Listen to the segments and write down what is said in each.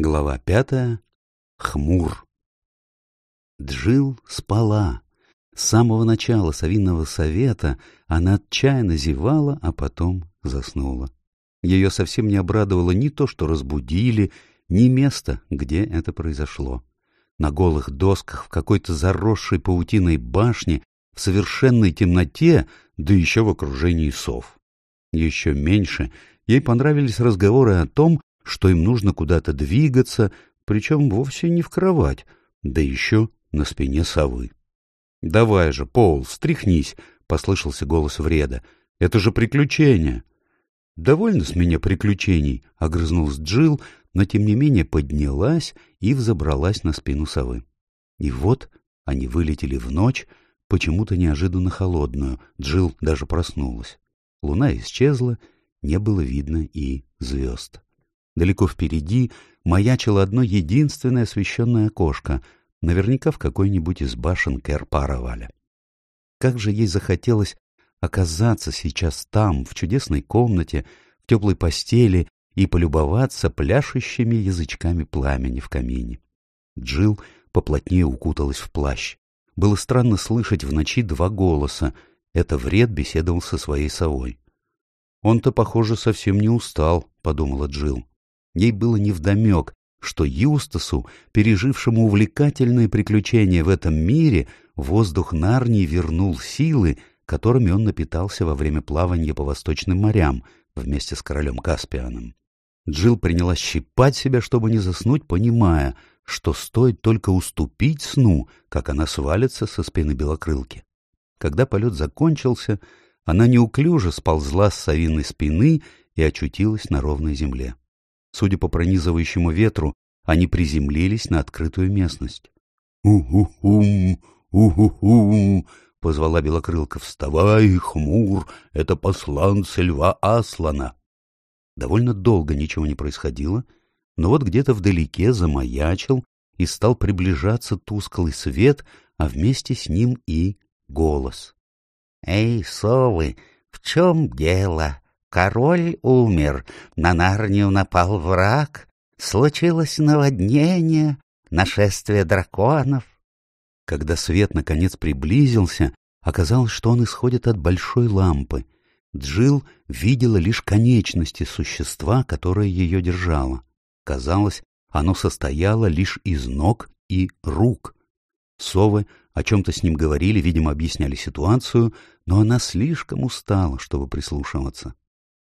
Глава пятая. Хмур. Джил спала. С самого начала совинного совета она отчаянно зевала, а потом заснула. Ее совсем не обрадовало ни то, что разбудили, ни место, где это произошло. На голых досках в какой-то заросшей паутиной башне, в совершенной темноте, да еще в окружении сов. Еще меньше ей понравились разговоры о том, что им нужно куда-то двигаться, причем вовсе не в кровать, да еще на спине совы. — Давай же, Пол, стряхнись, — послышался голос Вреда. — Это же приключение. — Довольно с меня приключений, — огрызнулась Джил, но тем не менее поднялась и взобралась на спину совы. И вот они вылетели в ночь, почему-то неожиданно холодную, Джил даже проснулась. Луна исчезла, не было видно и звезд. Далеко впереди маячило одно единственное освещенное окошко, наверняка в какой-нибудь из башен Кэр-Параваля. Как же ей захотелось оказаться сейчас там, в чудесной комнате, в теплой постели и полюбоваться пляшущими язычками пламени в камине. Джил поплотнее укуталась в плащ. Было странно слышать в ночи два голоса. Это вред беседовал со своей совой. «Он-то, похоже, совсем не устал», — подумала Джил. Ей было невдомек, что Юстасу, пережившему увлекательные приключения в этом мире, воздух Нарнии вернул силы, которыми он напитался во время плавания по восточным морям вместе с королем Каспианом. Джилл принялась щипать себя, чтобы не заснуть, понимая, что стоит только уступить сну, как она свалится со спины белокрылки. Когда полет закончился, она неуклюже сползла с совиной спины и очутилась на ровной земле. Судя по пронизывающему ветру, они приземлились на открытую местность. «У-ху-хум! У-ху-хум!» — позвала Белокрылка. «Вставай, хмур! Это посланцы льва Аслана!» Довольно долго ничего не происходило, но вот где-то вдалеке замаячил и стал приближаться тусклый свет, а вместе с ним и голос. «Эй, совы, в чем дело? Король умер, на Нарнию напал враг, случилось наводнение, нашествие драконов. Когда свет наконец приблизился, оказалось, что он исходит от большой лампы. Джил видела лишь конечности существа, которое ее держало. Казалось, оно состояло лишь из ног и рук. Совы о чем-то с ним говорили, видимо, объясняли ситуацию, но она слишком устала, чтобы прислушиваться.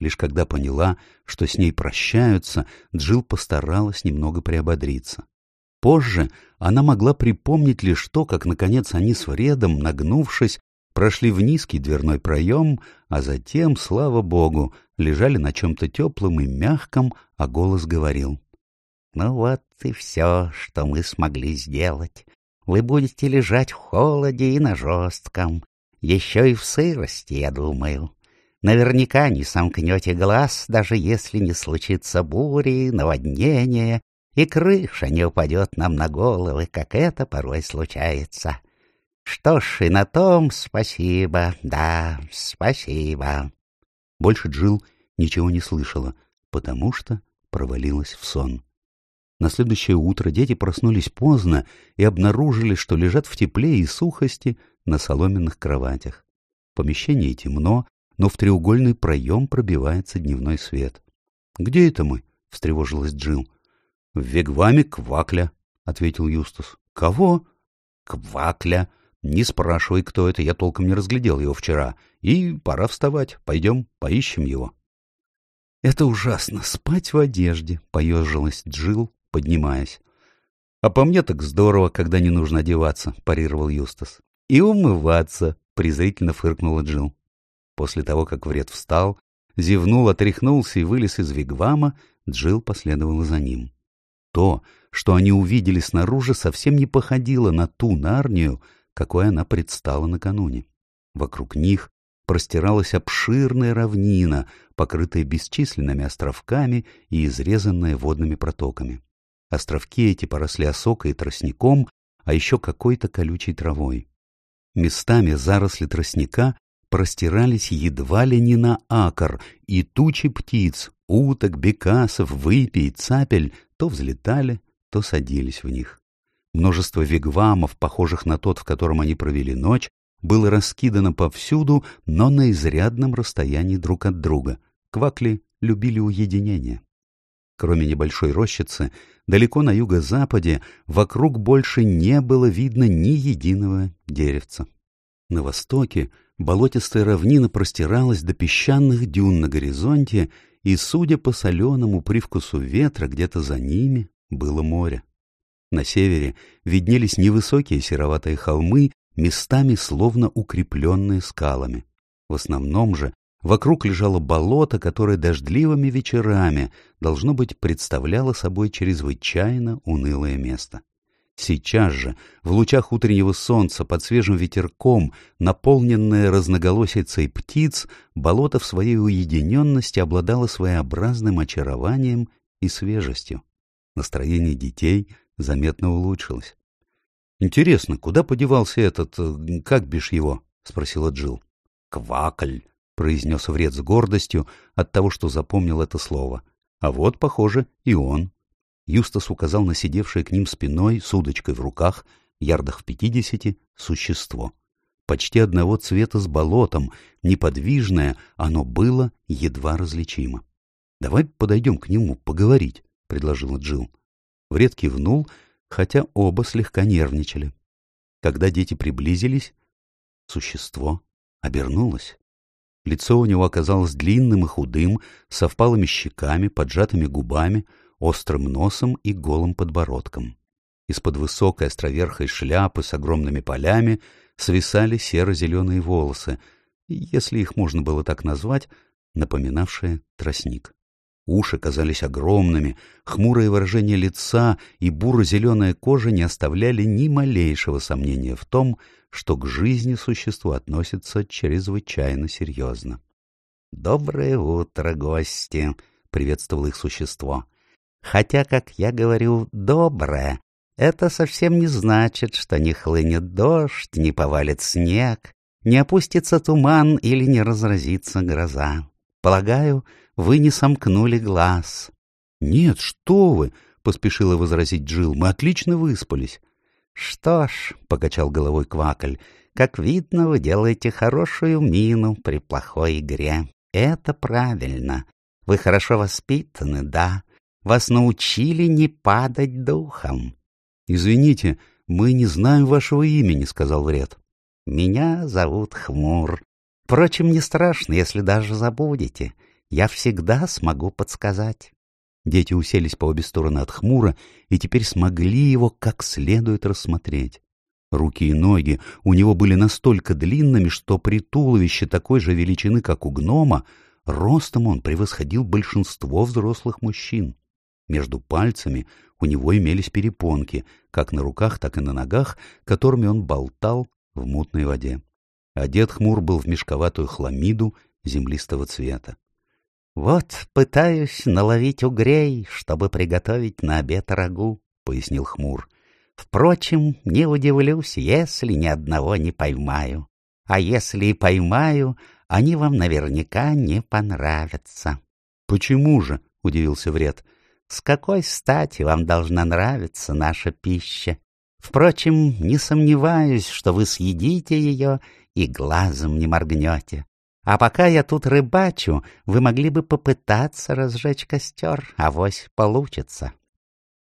Лишь когда поняла, что с ней прощаются, Джил постаралась немного приободриться. Позже она могла припомнить лишь то, как, наконец, они с Вредом, нагнувшись, прошли в низкий дверной проем, а затем, слава богу, лежали на чем-то теплом и мягком, а голос говорил. — Ну вот и все, что мы смогли сделать. Вы будете лежать в холоде и на жестком, еще и в сырости, я думаю. Наверняка не сомкнете глаз, даже если не случится бури, наводнения, и крыша не упадет нам на головы, как это порой случается. Что ж, и на том спасибо, да, спасибо. Больше Джил ничего не слышала, потому что провалилась в сон. На следующее утро дети проснулись поздно и обнаружили, что лежат в тепле и сухости на соломенных кроватях. В помещении темно, но в треугольный проем пробивается дневной свет. — Где это мы? — встревожилась Джил. — В Вегваме Квакля, — ответил Юстас. — Кого? — Квакля. Не спрашивай, кто это, я толком не разглядел его вчера. И пора вставать, пойдем, поищем его. — Это ужасно, спать в одежде, — поежилась Джил, поднимаясь. — А по мне так здорово, когда не нужно одеваться, — парировал Юстас. — И умываться, — презрительно фыркнула Джил. После того, как вред встал, зевнул, отряхнулся и вылез из вигвама, Джил последовала за ним. То, что они увидели снаружи, совсем не походило на ту Нарнию, какой она предстала накануне. Вокруг них простиралась обширная равнина, покрытая бесчисленными островками и изрезанная водными протоками. Островки эти поросли осокой и тростником, а еще какой-то колючей травой. Местами заросли тростника простирались едва ли не на акр, и тучи птиц, уток, бекасов, выпий, цапель то взлетали, то садились в них. Множество вигвамов, похожих на тот, в котором они провели ночь, было раскидано повсюду, но на изрядном расстоянии друг от друга. Квакли любили уединение. Кроме небольшой рощицы, далеко на юго-западе, вокруг больше не было видно ни единого деревца. На востоке болотистая равнина простиралась до песчаных дюн на горизонте, и, судя по соленому привкусу ветра, где-то за ними было море. На севере виднелись невысокие сероватые холмы, местами словно укрепленные скалами. В основном же вокруг лежало болото, которое дождливыми вечерами, должно быть, представляло собой чрезвычайно унылое место. Сейчас же, в лучах утреннего солнца, под свежим ветерком, наполненное разноголосицей птиц, болото в своей уединенности обладало своеобразным очарованием и свежестью. Настроение детей заметно улучшилось. «Интересно, куда подевался этот... Э, как бишь его?» — спросила Джил. «Квакль», — произнес Вред с гордостью от того, что запомнил это слово. «А вот, похоже, и он». Юстас указал на сидевшее к ним спиной, с удочкой в руках, ярдах в пятидесяти, существо. Почти одного цвета с болотом, неподвижное, оно было едва различимо. — Давай подойдем к нему поговорить, — предложила Джил. Вред кивнул, хотя оба слегка нервничали. Когда дети приблизились, существо обернулось. Лицо у него оказалось длинным и худым, со впалыми щеками, поджатыми губами — острым носом и голым подбородком. Из-под высокой островерхой шляпы с огромными полями свисали серо-зеленые волосы, если их можно было так назвать, напоминавшие тростник. Уши казались огромными, хмурое выражение лица и буро-зеленая кожа не оставляли ни малейшего сомнения в том, что к жизни существо относится чрезвычайно серьезно. «Доброе утро, гости!» — приветствовало их существо. Хотя, как я говорю, доброе, это совсем не значит, что не хлынет дождь, не повалит снег, не опустится туман или не разразится гроза. Полагаю, вы не сомкнули глаз. — Нет, что вы! — поспешила возразить Джил. Мы отлично выспались. — Что ж, — покачал головой Квакль, — как видно, вы делаете хорошую мину при плохой игре. Это правильно. Вы хорошо воспитаны, да, вас научили не падать духом. — Извините, мы не знаем вашего имени, — сказал Вред. — Меня зовут Хмур. Впрочем, не страшно, если даже забудете. Я всегда смогу подсказать. Дети уселись по обе стороны от Хмура и теперь смогли его как следует рассмотреть. Руки и ноги у него были настолько длинными, что при туловище такой же величины, как у гнома, ростом он превосходил большинство взрослых мужчин. Между пальцами у него имелись перепонки, как на руках, так и на ногах, которыми он болтал в мутной воде. Одет хмур был в мешковатую хламиду землистого цвета. — Вот пытаюсь наловить угрей, чтобы приготовить на обед рагу, — пояснил хмур. — Впрочем, не удивлюсь, если ни одного не поймаю. А если и поймаю, они вам наверняка не понравятся. — Почему же? — удивился Вред. С какой стати вам должна нравиться наша пища? Впрочем, не сомневаюсь, что вы съедите ее и глазом не моргнете. А пока я тут рыбачу, вы могли бы попытаться разжечь костер, авось получится.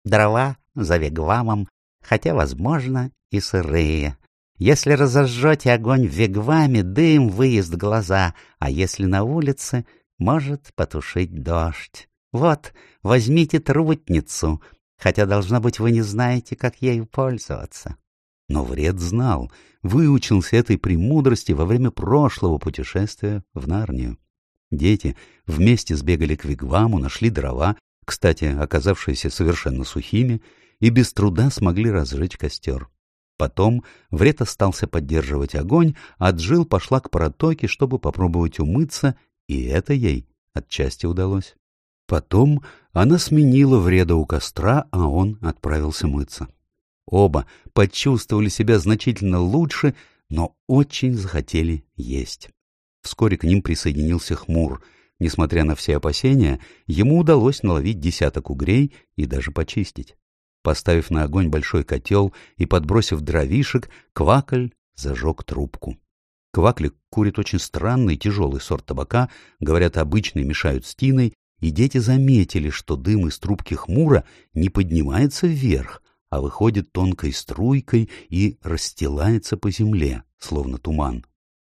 Дрова за вегвамом, хотя, возможно, и сырые. Если разожжете огонь в вегваме, дым выезд глаза, а если на улице, может потушить дождь. Вот, возьмите трутницу, хотя, должно быть, вы не знаете, как ею пользоваться. Но вред знал, выучился этой премудрости во время прошлого путешествия в Нарнию. Дети вместе сбегали к Вигваму, нашли дрова, кстати, оказавшиеся совершенно сухими, и без труда смогли разжечь костер. Потом Вред остался поддерживать огонь, а Джил пошла к протоке, чтобы попробовать умыться, и это ей отчасти удалось. Потом она сменила вреда у костра, а он отправился мыться. Оба почувствовали себя значительно лучше, но очень захотели есть. Вскоре к ним присоединился хмур. Несмотря на все опасения, ему удалось наловить десяток угрей и даже почистить. Поставив на огонь большой котел и подбросив дровишек, Квакль зажег трубку. Квакли курит очень странный тяжелый сорт табака, говорят, обычный мешают с тиной, и дети заметили, что дым из трубки хмура не поднимается вверх, а выходит тонкой струйкой и расстилается по земле, словно туман.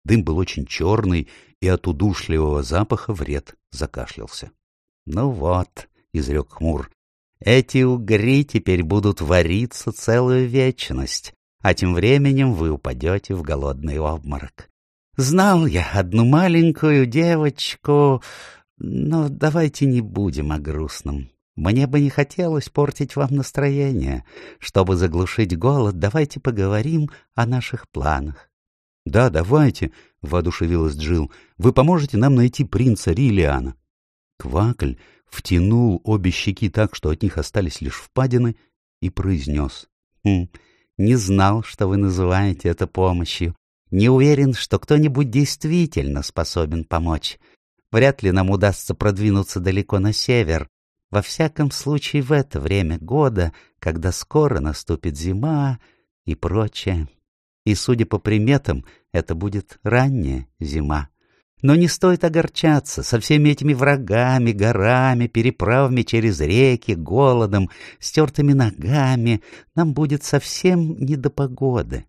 Дым был очень черный, и от удушливого запаха вред закашлялся. — Ну вот, — изрек хмур, — эти угри теперь будут вариться целую вечность, а тем временем вы упадете в голодный обморок. Знал я одну маленькую девочку, но давайте не будем о грустном. Мне бы не хотелось портить вам настроение. Чтобы заглушить голод, давайте поговорим о наших планах. — Да, давайте, — воодушевилась Джил. Вы поможете нам найти принца Рилиана. Квакль втянул обе щеки так, что от них остались лишь впадины, и произнес. «Хм, «Не знал, что вы называете это помощью. Не уверен, что кто-нибудь действительно способен помочь. Вряд ли нам удастся продвинуться далеко на север. Во всяком случае, в это время года, когда скоро наступит зима и прочее. И, судя по приметам, это будет ранняя зима. Но не стоит огорчаться со всеми этими врагами, горами, переправами через реки, голодом, стертыми ногами. Нам будет совсем не до погоды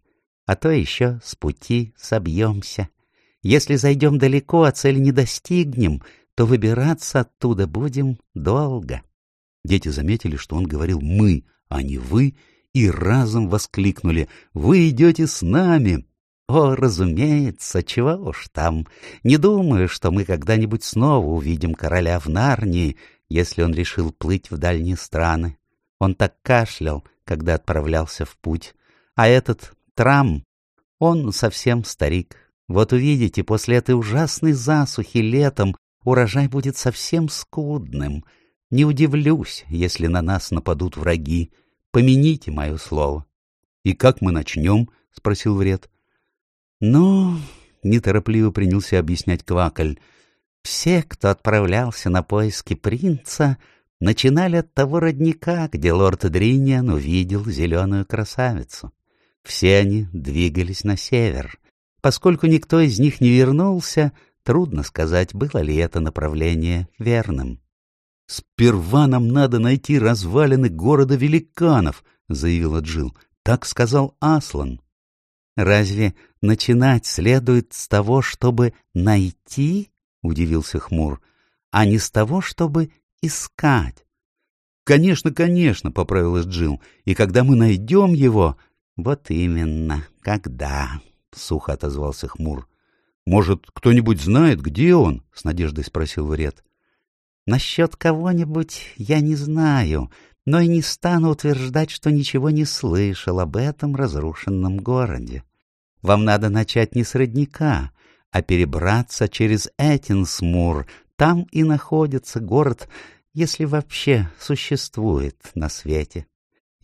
а то еще с пути собьемся. Если зайдем далеко, а цели не достигнем, то выбираться оттуда будем долго. Дети заметили, что он говорил «мы», а не «вы», и разом воскликнули «Вы идете с нами!» О, разумеется, чего уж там. Не думаю, что мы когда-нибудь снова увидим короля в Нарнии, если он решил плыть в дальние страны. Он так кашлял, когда отправлялся в путь. А этот Трам. Он совсем старик. Вот увидите, после этой ужасной засухи летом урожай будет совсем скудным. Не удивлюсь, если на нас нападут враги. Помяните мое слово. — И как мы начнем? — спросил Вред. — Ну, — неторопливо принялся объяснять Квакль, — все, кто отправлялся на поиски принца, начинали от того родника, где лорд Дриниан увидел зеленую красавицу. Все они двигались на север. Поскольку никто из них не вернулся, трудно сказать, было ли это направление верным. — Сперва нам надо найти развалины города великанов, — заявила Джил. Так сказал Аслан. — Разве начинать следует с того, чтобы найти? — удивился Хмур. — А не с того, чтобы искать. — Конечно, конечно, — поправилась Джил. — И когда мы найдем его, «Вот именно. Когда?» — сухо отозвался Хмур. «Может, кто-нибудь знает, где он?» — с надеждой спросил Вред. «Насчет кого-нибудь я не знаю, но и не стану утверждать, что ничего не слышал об этом разрушенном городе. Вам надо начать не с родника, а перебраться через Этинсмур. Там и находится город, если вообще существует на свете».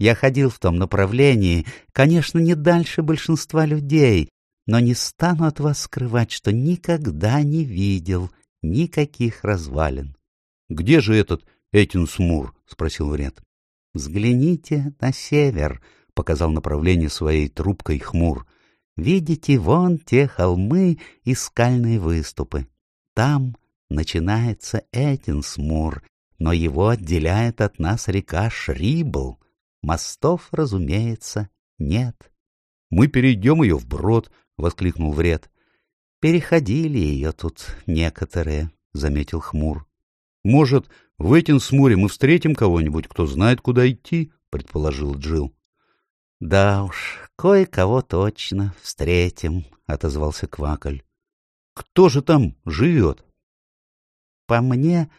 Я ходил в том направлении, конечно, не дальше большинства людей, но не стану от вас скрывать, что никогда не видел никаких развалин. — Где же этот Этинсмур? — спросил Вред. — Взгляните на север, — показал направление своей трубкой хмур. — Видите вон те холмы и скальные выступы. Там начинается Этинсмур, но его отделяет от нас река Шрибл. Мостов, разумеется, нет. — Мы перейдем ее вброд, — воскликнул Вред. — Переходили ее тут некоторые, — заметил Хмур. — Может, в Этинсмуре мы встретим кого-нибудь, кто знает, куда идти, — предположил Джил. Да уж, кое-кого точно встретим, — отозвался Квакль. — Кто же там живет? — По мне,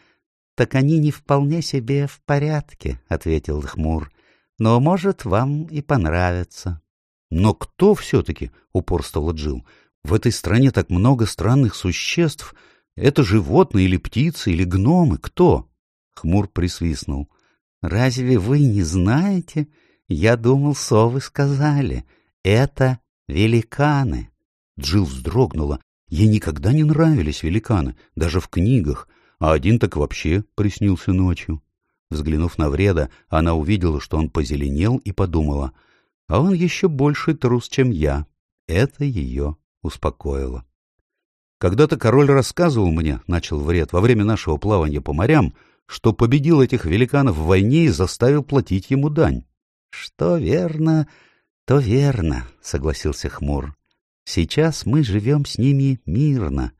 так они не вполне себе в порядке, — ответил Хмур но, может, вам и понравится. — Но кто все-таки? — упорствовал Джил. — В этой стране так много странных существ. Это животные или птицы, или гномы. Кто? Хмур присвистнул. — Разве вы не знаете? Я думал, совы сказали. Это великаны. Джил вздрогнула. Ей никогда не нравились великаны, даже в книгах. а один так вообще приснился ночью. Взглянув на Вреда, она увидела, что он позеленел, и подумала, а он еще больше трус, чем я. Это ее успокоило. Когда-то король рассказывал мне, — начал Вред, — во время нашего плавания по морям, что победил этих великанов в войне и заставил платить ему дань. — Что верно, то верно, — согласился Хмур. — Сейчас мы живем с ними мирно.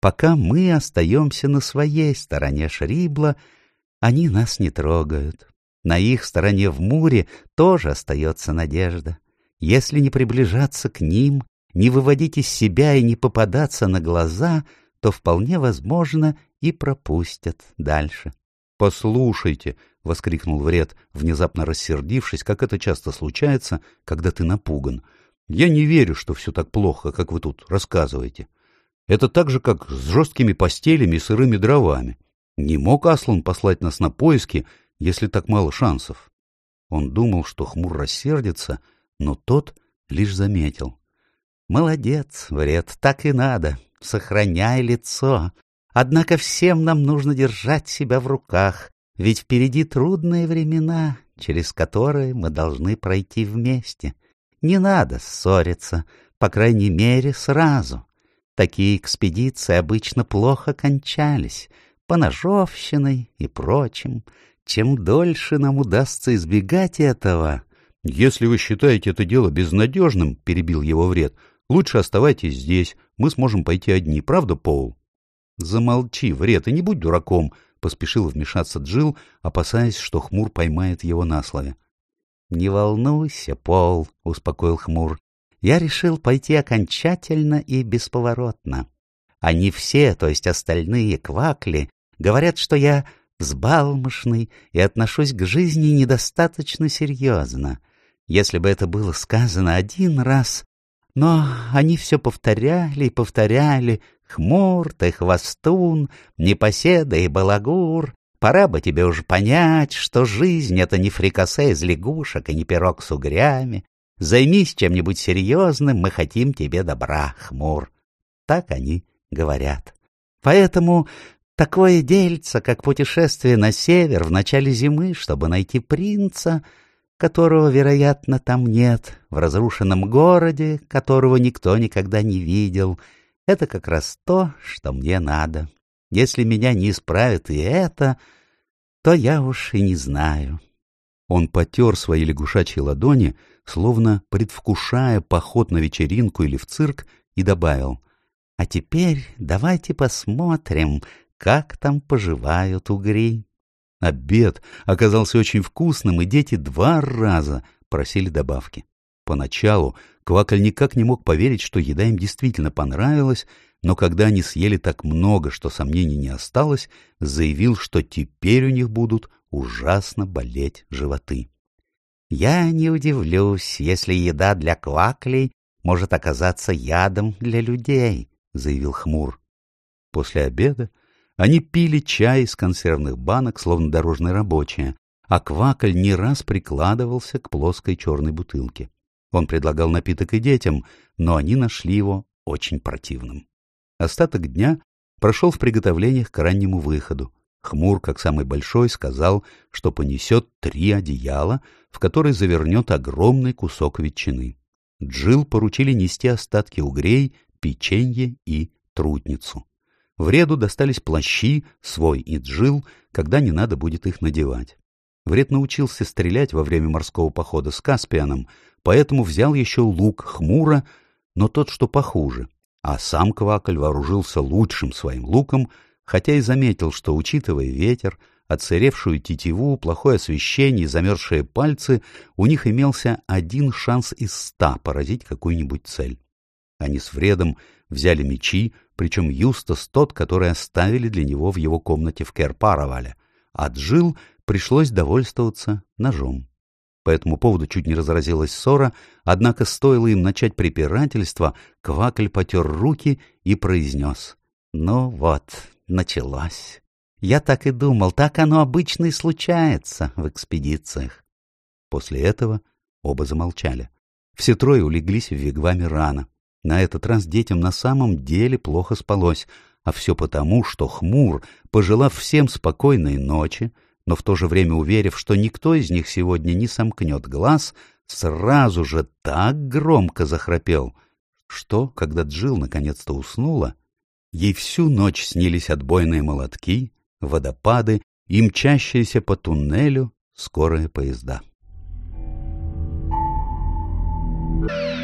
Пока мы остаемся на своей стороне Шрибла, они нас не трогают. На их стороне в Муре тоже остается надежда. Если не приближаться к ним, не выводить из себя и не попадаться на глаза, то вполне возможно и пропустят дальше. «Послушайте!» — воскликнул Вред, внезапно рассердившись, как это часто случается, когда ты напуган. «Я не верю, что все так плохо, как вы тут рассказываете. Это так же, как с жесткими постелями и сырыми дровами. Не мог Аслан послать нас на поиски, если так мало шансов?» Он думал, что хмур рассердится, но тот лишь заметил. «Молодец, Вред, так и надо. Сохраняй лицо. Однако всем нам нужно держать себя в руках, ведь впереди трудные времена, через которые мы должны пройти вместе. Не надо ссориться, по крайней мере, сразу. Такие экспедиции обычно плохо кончались, поножовщиной и прочим. Чем дольше нам удастся избегать этого... — Если вы считаете это дело безнадежным, — перебил его вред, — лучше оставайтесь здесь, мы сможем пойти одни, правда, Поул? — Замолчи, вред, и не будь дураком, — поспешил вмешаться Джил, опасаясь, что Хмур поймает его на слове. — Не волнуйся, Пол, — успокоил Хмур. — Я решил пойти окончательно и бесповоротно. Они все, то есть остальные квакли, говорят, что я взбалмошный и отношусь к жизни недостаточно серьезно. Если бы это было сказано один раз, но они все повторяли и повторяли. Хмур ты, хвостун, непоседа и балагур. Пора бы тебе уже понять, что жизнь — это не фрикасе из лягушек и не пирог с угрями. Займись чем-нибудь серьезным, мы хотим тебе добра, хмур. Так они говорят. Поэтому такое дельце, как путешествие на север в начале зимы, чтобы найти принца — которого, вероятно, там нет, в разрушенном городе, которого никто никогда не видел. Это как раз то, что мне надо. Если меня не исправит и это, то я уж и не знаю. Он потер свои лягушачьи ладони, словно предвкушая поход на вечеринку или в цирк, и добавил, «А теперь давайте посмотрим, как там поживают угри». Обед оказался очень вкусным, и дети два раза просили добавки. Поначалу Квакль никак не мог поверить, что еда им действительно понравилась, но когда они съели так много, что сомнений не осталось, заявил, что теперь у них будут ужасно болеть животы. «Я не удивлюсь, если еда для кваклей может оказаться ядом для людей», — заявил Хмур. После обеда они пили чай из консервных банок, словно дорожные рабочие, а Квакль не раз прикладывался к плоской черной бутылке. Он предлагал напиток и детям, но они нашли его очень противным. Остаток дня прошел в приготовлениях к раннему выходу. Хмур, как самый большой, сказал, что понесет три одеяла, в которые завернет огромный кусок ветчины. Джил поручили нести остатки угрей, печенье и трутницу. Вреду достались плащи, свой и джил, когда не надо будет их надевать. Вред научился стрелять во время морского похода с Каспианом, поэтому взял еще лук хмуро, но тот, что похуже. А сам Квакль вооружился лучшим своим луком, хотя и заметил, что, учитывая ветер, отсыревшую тетиву, плохое освещение и замерзшие пальцы, у них имелся один шанс из ста поразить какую-нибудь цель. Они с вредом взяли мечи, причем Юстас тот, который оставили для него в его комнате в Керпаровале, а Джил пришлось довольствоваться ножом. По этому поводу чуть не разразилась ссора, однако стоило им начать препирательство, Квакль потер руки и произнес. «Ну вот, началось. Я так и думал, так оно обычно и случается в экспедициях». После этого оба замолчали. Все трое улеглись в вигваме рано. На этот раз детям на самом деле плохо спалось, а все потому, что Хмур, пожелав всем спокойной ночи, но в то же время уверив, что никто из них сегодня не сомкнет глаз, сразу же так громко захрапел, что, когда Джил наконец-то уснула, ей всю ночь снились отбойные молотки, водопады и мчащиеся по туннелю скорые поезда. Yeah.